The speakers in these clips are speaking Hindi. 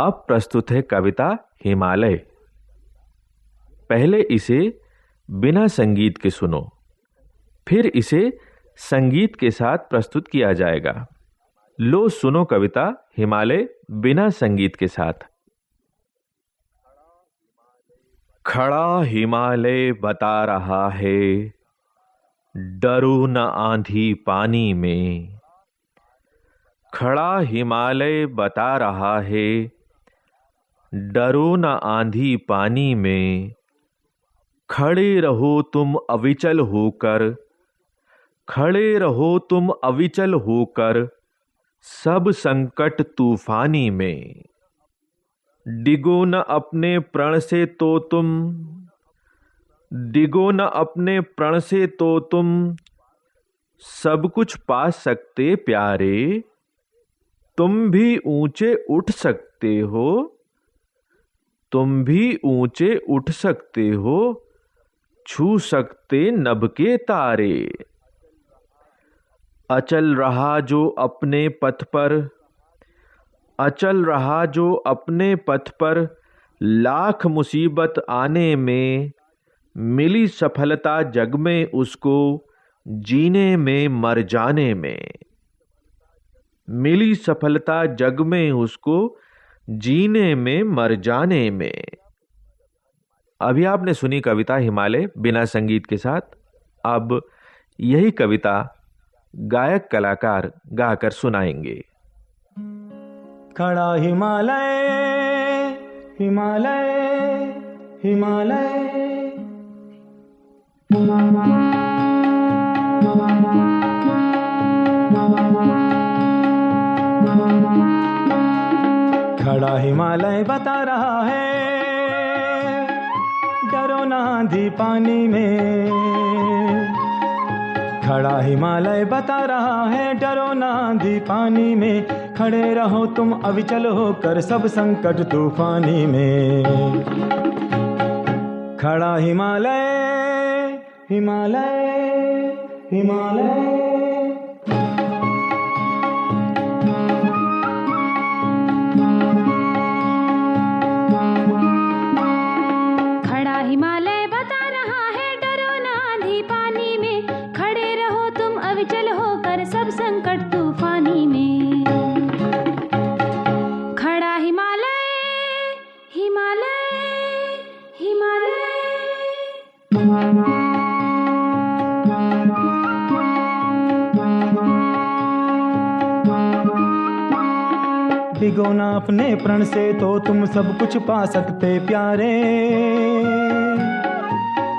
अब प्रस्तुत है कविता हिमालय। पहले इसे बिना संगीत के सुनो। फिर इसे संगीत के साथ प्रस्तुत किया जाएगा। लो सुनो कविता हिमालय बिना संगीत के साथ। खड़ा हिमालय बता रहा है, डरू न आंधी पानी में। खड़ा हिमालय बता रहा है डरो न आंधी पानी में। खड़े रहो तुम अविचल होकर। खड़े रहो तुम अविचल होकर। सब संकट तूफानी में। डिगो न अपने प्रण से तो तुम। डिगो न अपने प्रण से तो तुम। सब कुछ पा सकते प्यारे। तुम भी ऊँचे उठ सकते हो। तुम भी ऊँचे उठ सकते हो, छू सकते नभ के तारे। अचल रहा जो अपने पथ पर, अचल रहा जो अपने पथ पर, लाख मुसीबत आने में, मिली सफलता जग में उसको, जीने में मर जाने में। मिली सफलता जग में उसको जीने में, मर जाने में। अभी आपने सुनी कविता हिमालय बिना संगीत के साथ। अब यही कविता गायक कलाकार गाकर सुनाएँगे। खड़ा हिमालय हिमालय हिमालय। खड़ा हिमालय बता रहा है। डरो ना पानी में। खड़ा हिमालय बता रहा है, डरो ना पानी में। खड़े रहो तुम अविचल होकर सब संकट तूफानी में। खड़ा हिमालय हिमालय हिमालय। संकट तूफानी में। खड़ा हिमालय हिमालय हिमालय। भिगोना अपने प्रण से तो तुम सब कुछ पा सकते प्यारे।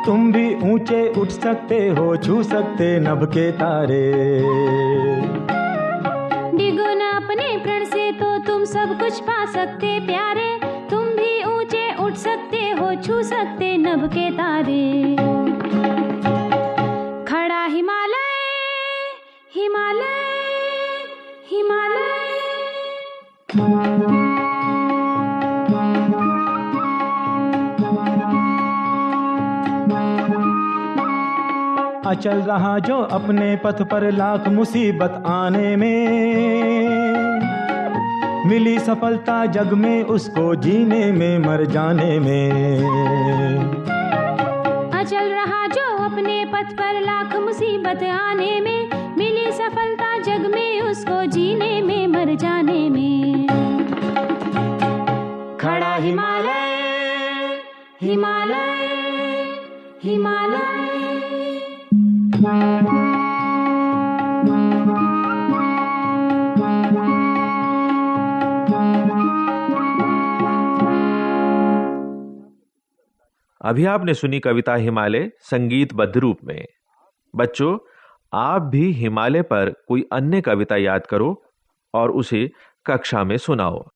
तुम भी ऊँचे उठ सकते हो, छू सकते नभ के तारे। डिगो ना अपने प्रण से तो तुम सब कुछ पा सकते प्यारे। तुम भी ऊँचे उठ सकते हो, छू सकते नभ के तारे। अचल रहा जो अपने पथ पर लाख मुसीबत आने में। मिली सफलता जग में उसको जीने में, मर जाने में। अचल रहा जो अपने पथ पर लाख मुसीबत आने में। मिली सफलता जग में उसको जीने में, मर जाने में। खड़ा हिमालय हिमालय हिमालय। अभी आपने सुनी कविता हिमालय संगीतबद्ध रूप में। बच्चों, आप भी हिमालय पर कोई अन्य कविता याद करो और उसे कक्षा में सुनाओ।